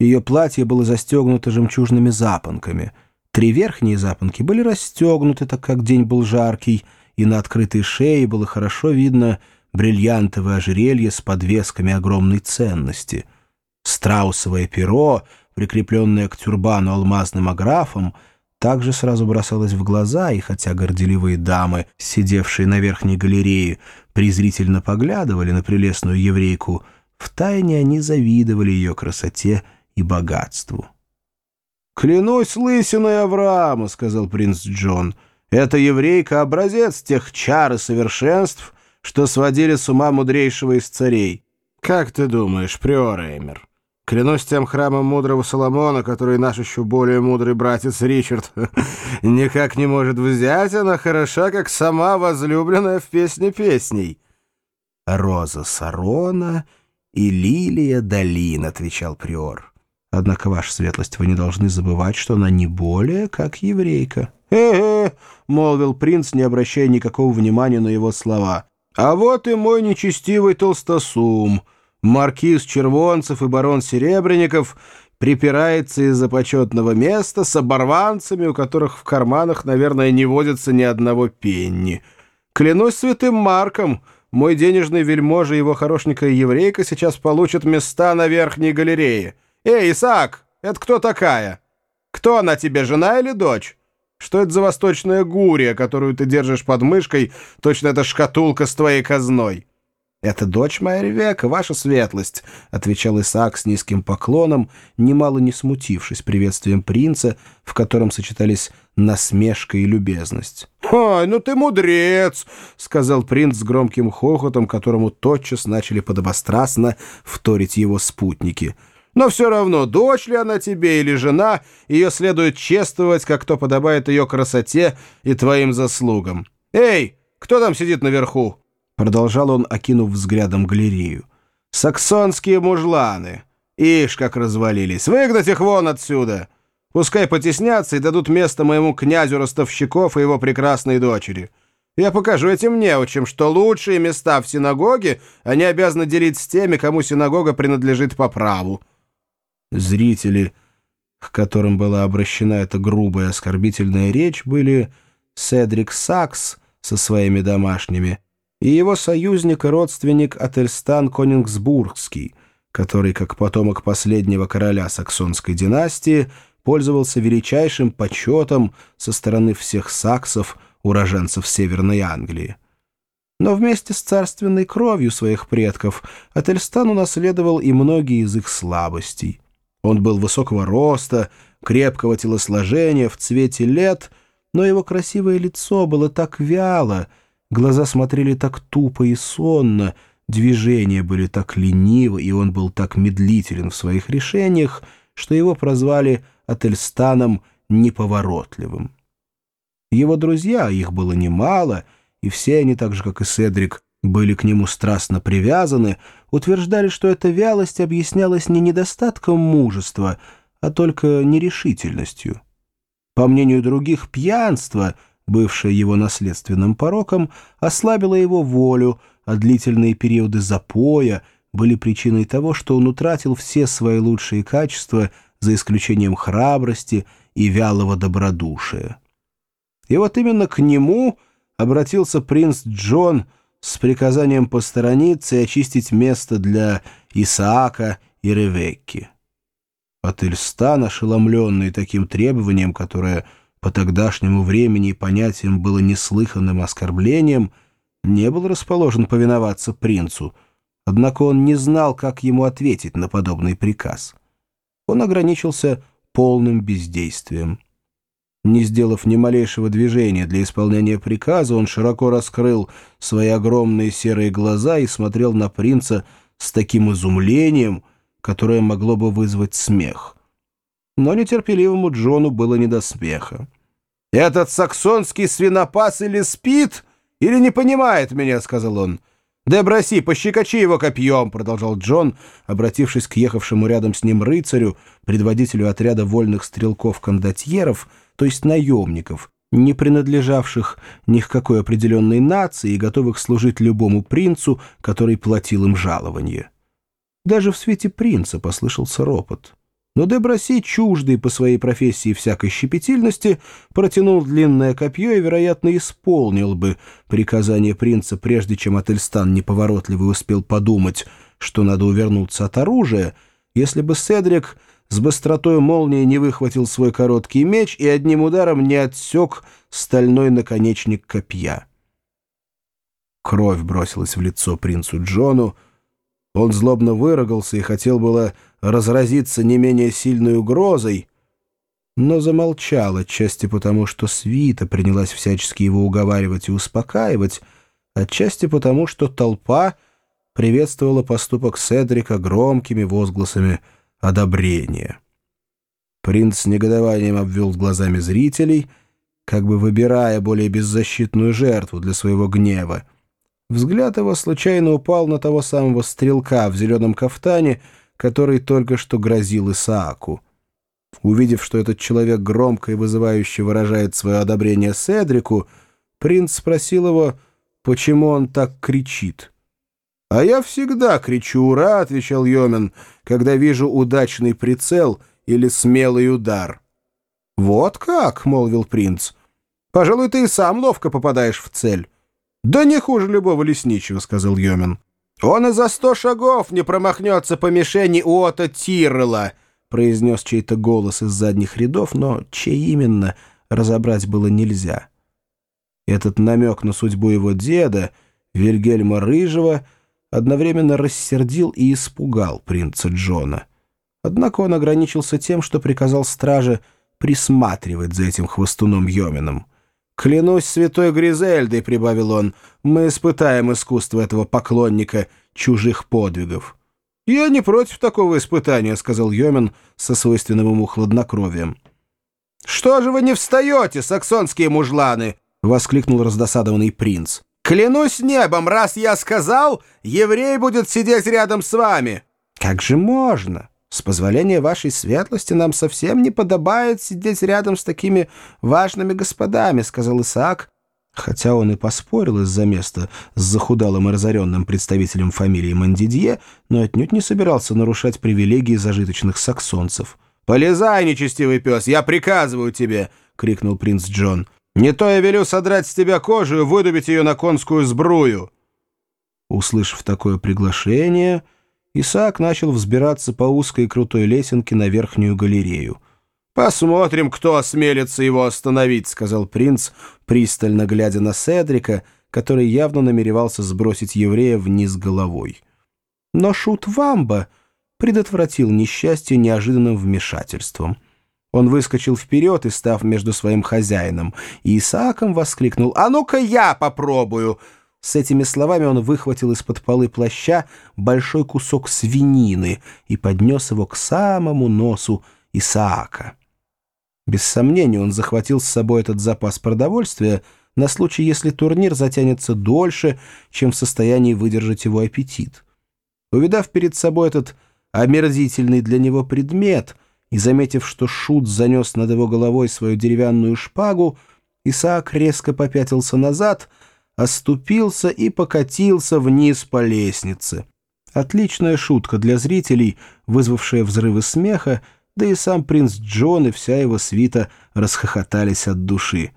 Ее платье было застегнуто жемчужными запонками. Три верхние запонки были расстегнуты, так как день был жаркий, и на открытой шее было хорошо видно бриллиантовое ожерелье с подвесками огромной ценности. Страусовое перо, прикрепленное к тюрбану алмазным аграфом, также сразу бросалось в глаза, и хотя горделивые дамы, сидевшие на верхней галерее, презрительно поглядывали на прелестную еврейку, втайне они завидовали ее красоте и богатству. «Клянусь лысиной Авраама», — сказал принц Джон, — «эта еврейка — образец тех чар и совершенств, что сводили с ума мудрейшего из царей. Как ты думаешь, приор Эймер?» Клянусь тем храмом мудрого Соломона, который наш еще более мудрый братец Ричард никак не может взять, она хороша, как сама возлюбленная в песне песней. «Роза Сарона и лилия долин», — отвечал приор. «Однако, ваша светлость, вы не должны забывать, что она не более как еврейка». «Э-э», — молвил принц, не обращая никакого внимания на его слова. «А вот и мой нечестивый толстосум». Маркиз Червонцев и барон Серебренников припирается из-за почетного места с оборванцами, у которых в карманах, наверное, не водится ни одного пенни. Клянусь святым Марком, мой денежный вельможа и его хорошенькая еврейка сейчас получат места на верхней галерее. Эй, Исаак, это кто такая? Кто она тебе, жена или дочь? Что это за восточная гурия, которую ты держишь под мышкой, точно это шкатулка с твоей казной?» «Это дочь моя Ревека, ваша светлость», — отвечал Исаак с низким поклоном, немало не смутившись приветствием принца, в котором сочетались насмешка и любезность. «Ой, ну ты мудрец!» — сказал принц с громким хохотом, которому тотчас начали подобострастно вторить его спутники. «Но все равно, дочь ли она тебе или жена, ее следует чествовать, как то подобает ее красоте и твоим заслугам. Эй, кто там сидит наверху?» Продолжал он, окинув взглядом галерею. «Саксонские мужланы! Ишь, как развалились! Выгнать их вон отсюда! Пускай потеснятся и дадут место моему князю Ростовщиков и его прекрасной дочери. Я покажу этим неучим, что лучшие места в синагоге они обязаны делить с теми, кому синагога принадлежит по праву». Зрители, к которым была обращена эта грубая оскорбительная речь, были Седрик Сакс со своими домашними — и его союзник и родственник Ательстан Конингсбургский, который, как потомок последнего короля саксонской династии, пользовался величайшим почетом со стороны всех саксов, уроженцев Северной Англии. Но вместе с царственной кровью своих предков Ательстан унаследовал и многие из их слабостей. Он был высокого роста, крепкого телосложения, в цвете лет, но его красивое лицо было так вяло — Глаза смотрели так тупо и сонно, движения были так ленивы, и он был так медлителен в своих решениях, что его прозвали Ательстаном неповоротливым. Его друзья, их было немало, и все они, так же как и Седрик, были к нему страстно привязаны, утверждали, что эта вялость объяснялась не недостатком мужества, а только нерешительностью. По мнению других, пьянство — бывшее его наследственным пороком, ослабило его волю, а длительные периоды запоя были причиной того, что он утратил все свои лучшие качества, за исключением храбрости и вялого добродушия. И вот именно к нему обратился принц Джон с приказанием посторониться и очистить место для Исаака и Ревекки. Ательстан, ошеломленный таким требованием, которое по тогдашнему времени и понятиям было неслыханным оскорблением, не был расположен повиноваться принцу, однако он не знал, как ему ответить на подобный приказ. Он ограничился полным бездействием. Не сделав ни малейшего движения для исполнения приказа, он широко раскрыл свои огромные серые глаза и смотрел на принца с таким изумлением, которое могло бы вызвать смех. Но нетерпеливому Джону было не до смеха. «Этот саксонский свинопас или спит, или не понимает меня», — сказал он. «Деброси, пощекочи его копьем», — продолжал Джон, обратившись к ехавшему рядом с ним рыцарю, предводителю отряда вольных стрелков-кондотьеров, то есть наемников, не принадлежавших ни к какой определенной нации и готовых служить любому принцу, который платил им жалование. Даже в свете принца послышался ропот. Но Деброси, чуждый по своей профессии всякой щепетильности, протянул длинное копье и, вероятно, исполнил бы приказание принца, прежде чем Ательстан неповоротливый успел подумать, что надо увернуться от оружия, если бы Седрик с быстротой молнии не выхватил свой короткий меч и одним ударом не отсек стальной наконечник копья. Кровь бросилась в лицо принцу Джону, он злобно выругался и хотел было разразиться не менее сильной угрозой, но замолчал отчасти потому, что свита принялась всячески его уговаривать и успокаивать, отчасти потому, что толпа приветствовала поступок Седрика громкими возгласами одобрения. Принц с негодованием обвел глазами зрителей, как бы выбирая более беззащитную жертву для своего гнева, Взгляд его случайно упал на того самого стрелка в зеленом кафтане, который только что грозил Исааку. Увидев, что этот человек громко и вызывающе выражает свое одобрение Седрику, принц спросил его, почему он так кричит. «А я всегда кричу «Ура!» — отвечал Йомен, когда вижу удачный прицел или смелый удар. «Вот как!» — молвил принц. «Пожалуй, ты и сам ловко попадаешь в цель». «Да не хуже любого лесничего», — сказал Йомин. «Он и за сто шагов не промахнется по мишени Уота Тиррелла», — произнес чей-то голос из задних рядов, но чей именно, разобрать было нельзя. Этот намек на судьбу его деда, Вильгельма Рыжего, одновременно рассердил и испугал принца Джона. Однако он ограничился тем, что приказал страже присматривать за этим хвостуном Йомином. «Клянусь святой Гризельдой», — прибавил он, — «мы испытаем искусство этого поклонника чужих подвигов». «Я не против такого испытания», — сказал Йомин со свойственным ему хладнокровием. «Что же вы не встаете, саксонские мужланы?» — воскликнул раздосадованный принц. «Клянусь небом, раз я сказал, еврей будет сидеть рядом с вами». «Как же можно?» С позволения вашей светлости нам совсем не подобает сидеть рядом с такими важными господами», — сказал Исаак, хотя он и поспорил из-за места с захудалым и разоренным представителем фамилии Мандидье, но отнюдь не собирался нарушать привилегии зажиточных саксонцев. «Полезай, нечестивый пес, я приказываю тебе!» — крикнул принц Джон. «Не то я велю содрать с тебя кожу и выдубить ее на конскую сбрую!» Услышав такое приглашение... Исаак начал взбираться по узкой крутой лесенке на верхнюю галерею. «Посмотрим, кто осмелится его остановить», — сказал принц, пристально глядя на Седрика, который явно намеревался сбросить еврея вниз головой. Но шут Вамба предотвратил несчастье неожиданным вмешательством. Он выскочил вперед и, став между своим хозяином и Исааком, воскликнул «А ну-ка я попробую!» С этими словами он выхватил из-под полы плаща большой кусок свинины и поднес его к самому носу Исаака. Без сомнения, он захватил с собой этот запас продовольствия на случай, если турнир затянется дольше, чем в состоянии выдержать его аппетит. Увидав перед собой этот омерзительный для него предмет и заметив, что Шут занес над его головой свою деревянную шпагу, Исаак резко попятился назад — оступился и покатился вниз по лестнице. Отличная шутка для зрителей, вызвавшая взрывы смеха, да и сам принц Джон и вся его свита расхохотались от души.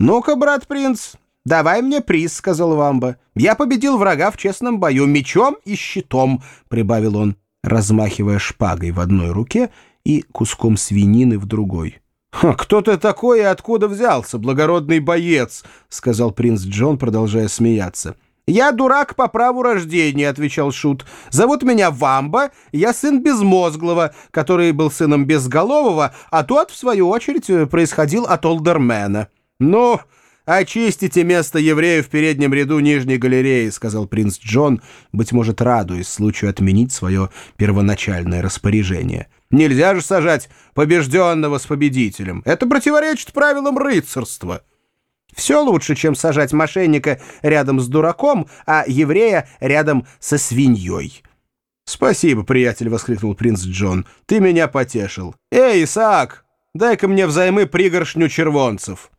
«Ну-ка, брат принц, давай мне приз», — сказал Вамба. «Я победил врага в честном бою мечом и щитом», — прибавил он, размахивая шпагой в одной руке и куском свинины в другой. «Кто ты такой и откуда взялся, благородный боец?» — сказал принц Джон, продолжая смеяться. «Я дурак по праву рождения», — отвечал Шут. «Зовут меня Вамба, я сын Безмозглого, который был сыном Безголового, а тот, в свою очередь, происходил от Олдермена». «Ну, очистите место евреев в переднем ряду нижней галереи», — сказал принц Джон, быть может, радуясь случаю отменить свое первоначальное распоряжение. Нельзя же сажать побежденного с победителем. Это противоречит правилам рыцарства. Все лучше, чем сажать мошенника рядом с дураком, а еврея рядом со свиньей. «Спасибо, приятель», — воскликнул принц Джон. «Ты меня потешил. Эй, Исаак, дай-ка мне взаймы пригоршню червонцев».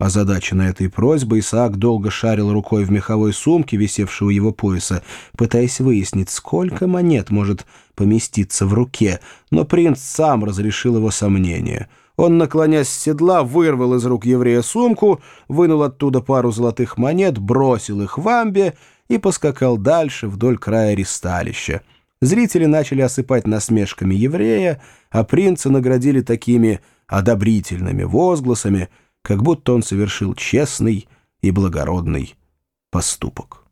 Озадаченный этой просьбой, Исаак долго шарил рукой в меховой сумке, висевшей у его пояса, пытаясь выяснить, сколько монет может поместиться в руке, но принц сам разрешил его сомнения. Он, наклонясь с седла, вырвал из рук еврея сумку, вынул оттуда пару золотых монет, бросил их в амбе и поскакал дальше вдоль края ристалища. Зрители начали осыпать насмешками еврея, а принца наградили такими одобрительными возгласами — как будто он совершил честный и благородный поступок.